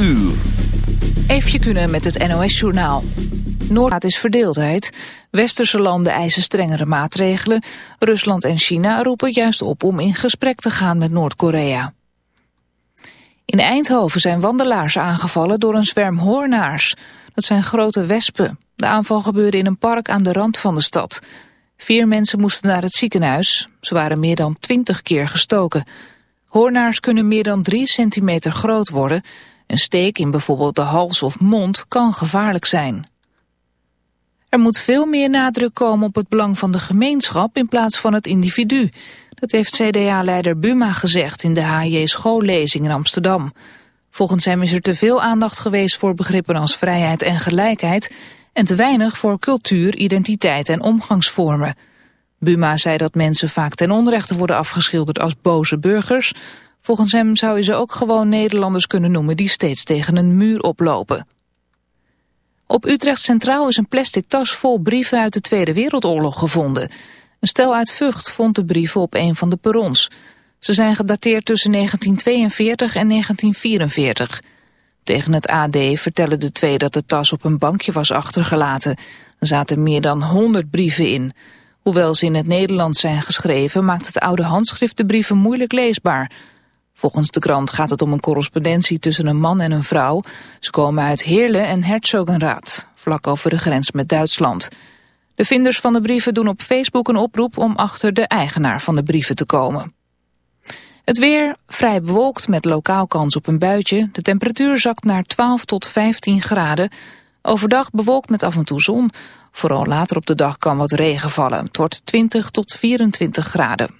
uur. Eefje kunnen met het NOS-journaal. Noord is verdeeldheid. Westerse landen eisen strengere maatregelen. Rusland en China roepen juist op om in gesprek te gaan met Noord-Korea. In Eindhoven zijn wandelaars aangevallen door een zwerm hoornaars. Dat zijn grote wespen. De aanval gebeurde in een park aan de rand van de stad. Vier mensen moesten naar het ziekenhuis. Ze waren meer dan twintig keer gestoken. Hoornaars kunnen meer dan drie centimeter groot worden. Een steek in bijvoorbeeld de hals of mond kan gevaarlijk zijn. Er moet veel meer nadruk komen op het belang van de gemeenschap in plaats van het individu. Dat heeft CDA-leider Buma gezegd in de HJ schoollezing in Amsterdam. Volgens hem is er te veel aandacht geweest voor begrippen als vrijheid en gelijkheid... en te weinig voor cultuur, identiteit en omgangsvormen. Buma zei dat mensen vaak ten onrechte worden afgeschilderd als boze burgers. Volgens hem zou je ze ook gewoon Nederlanders kunnen noemen die steeds tegen een muur oplopen. Op Utrecht Centraal is een plastic tas vol brieven uit de Tweede Wereldoorlog gevonden. Een stel uit Vught vond de brieven op een van de perrons. Ze zijn gedateerd tussen 1942 en 1944. Tegen het AD vertellen de twee dat de tas op een bankje was achtergelaten. Er zaten meer dan 100 brieven in. Hoewel ze in het Nederlands zijn geschreven, maakt het oude handschrift de brieven moeilijk leesbaar. Volgens de krant gaat het om een correspondentie tussen een man en een vrouw. Ze komen uit Heerlen en Herzogenraad, vlak over de grens met Duitsland. De vinders van de brieven doen op Facebook een oproep om achter de eigenaar van de brieven te komen. Het weer vrij bewolkt met lokaal kans op een buitje. De temperatuur zakt naar 12 tot 15 graden. Overdag bewolkt met af en toe zon. Vooral later op de dag kan wat regen vallen. Het wordt 20 tot 24 graden.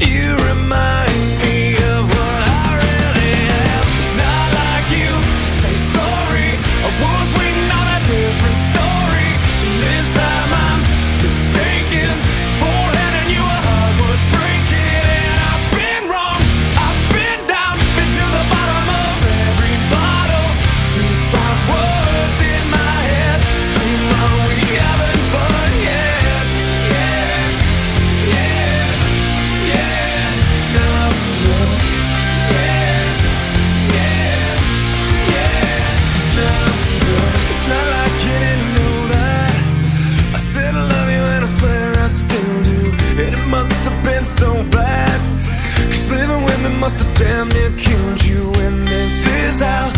You damn near killed you, and this is how.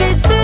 your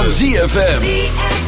van ZFM.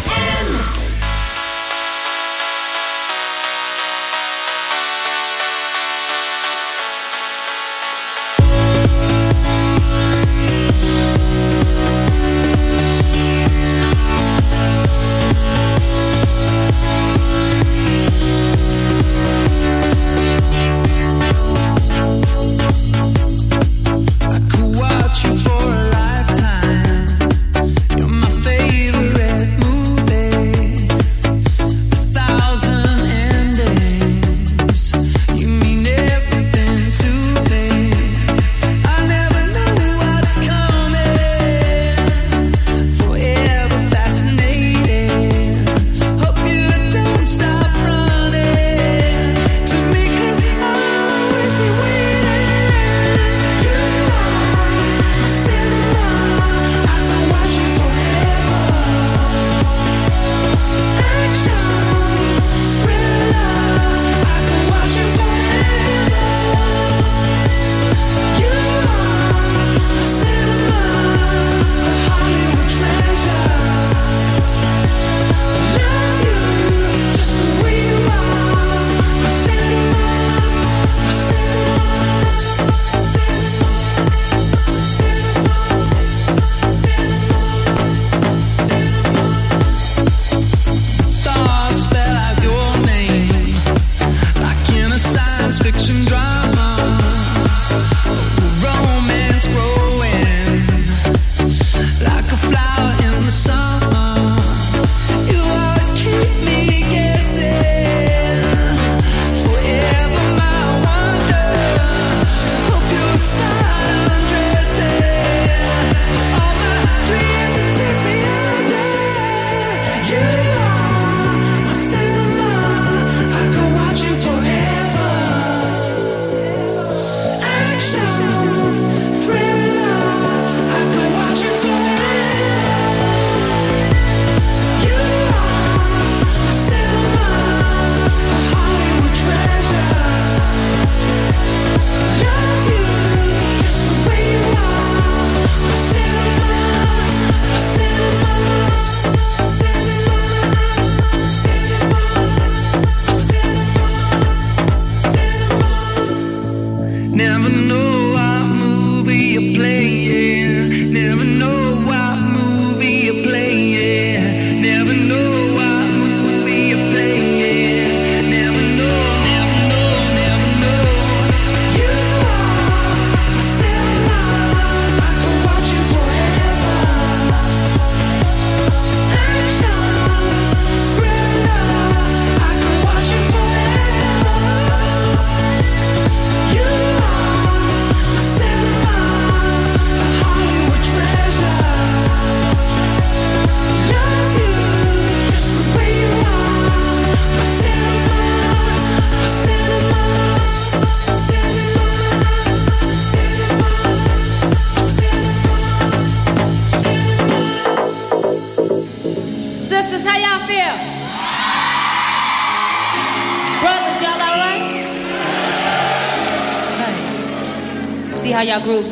Y'all groove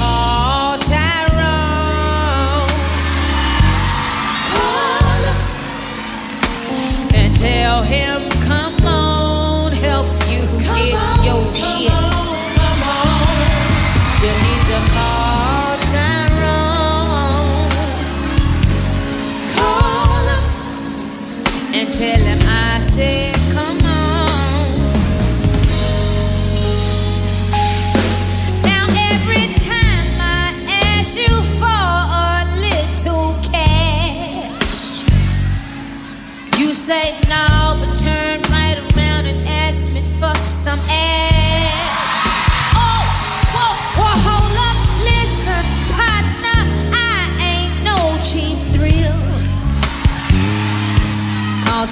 tell him,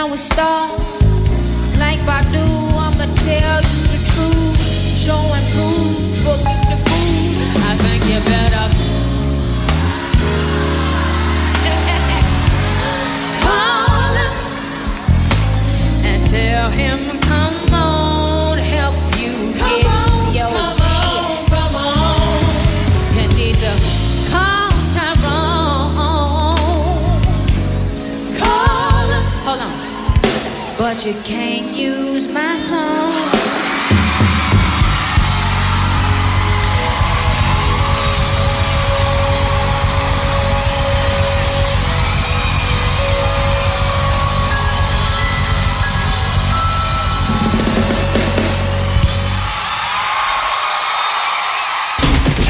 around with stars. Like Badu, I'ma tell you the truth. Show and prove, booking the food. I think you better. Call him and tell him, But you can't use my phone.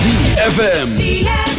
ZFM.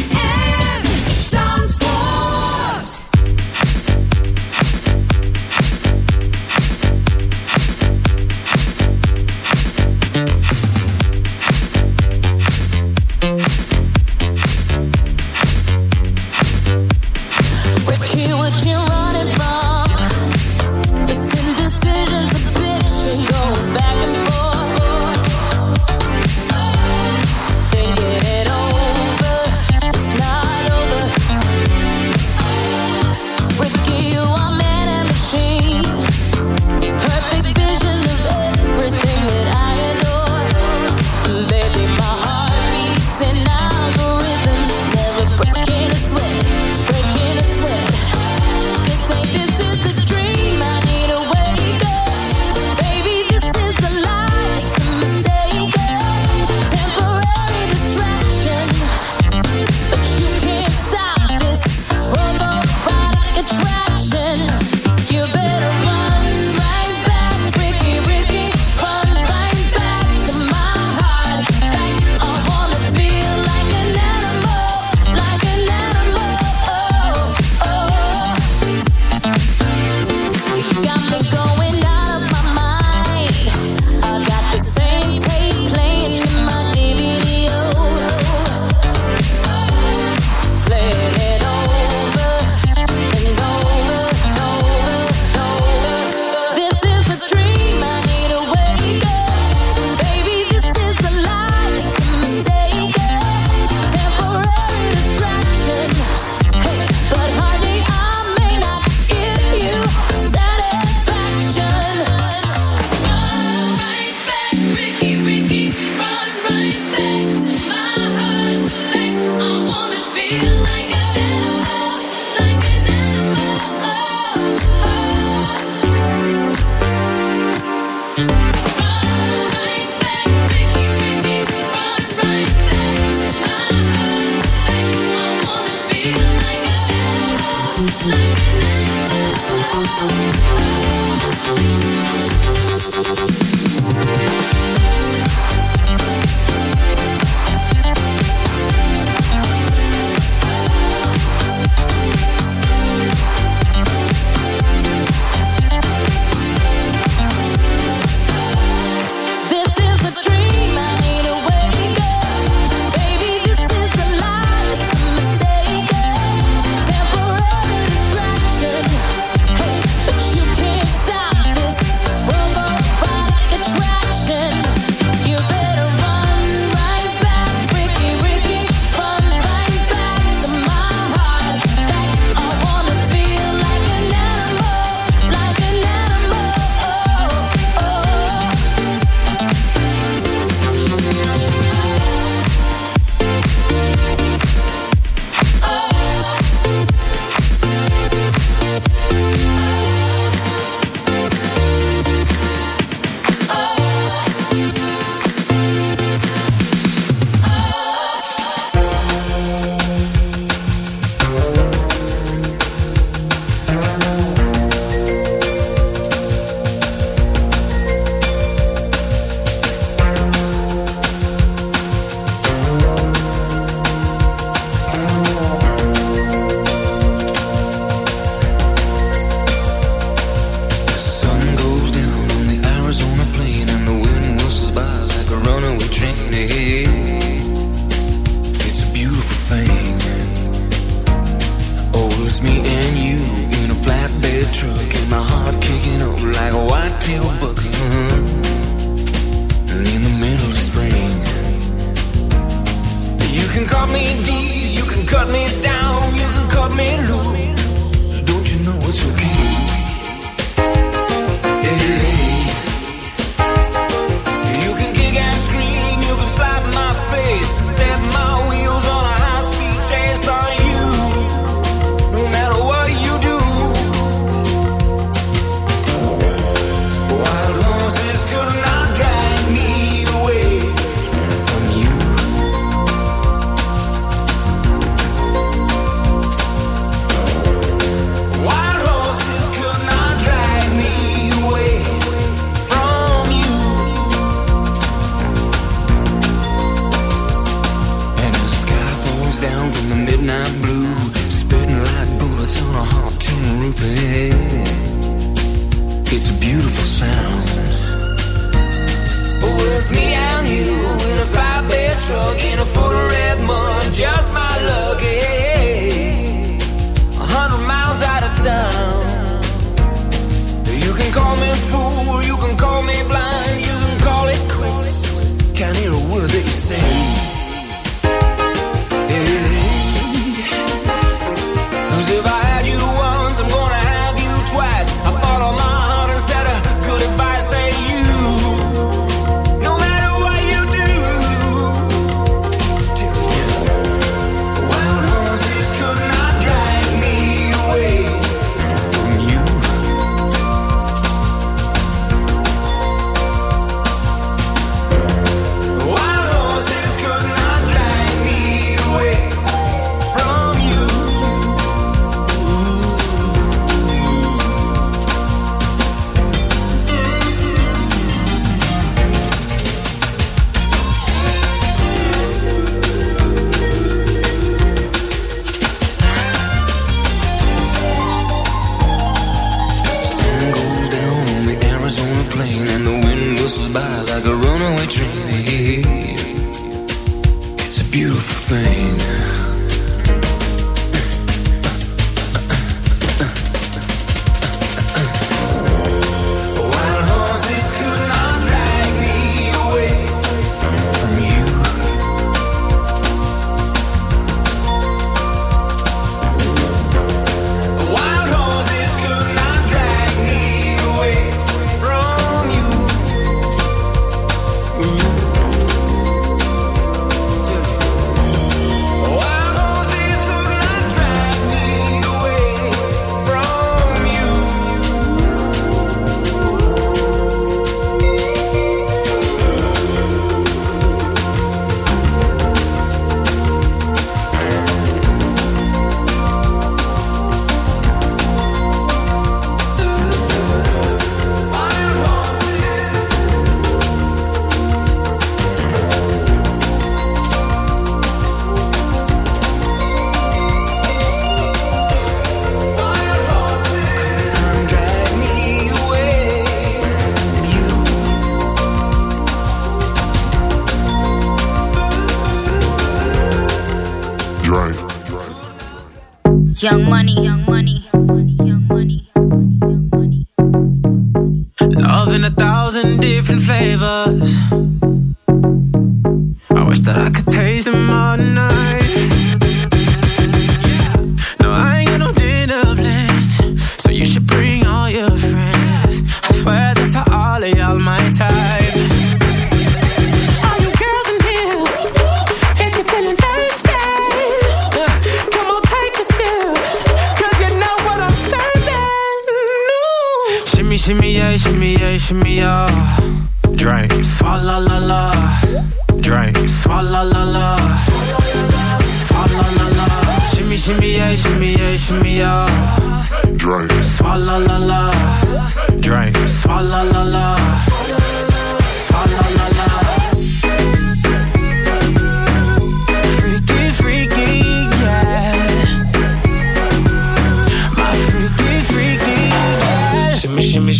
money. Drake, Drink. La la. Drink. swallow la la. swallow la la. Shimmy shimmy yeah, shimmy yeah, shimmy la la. Drink. Swalla la la.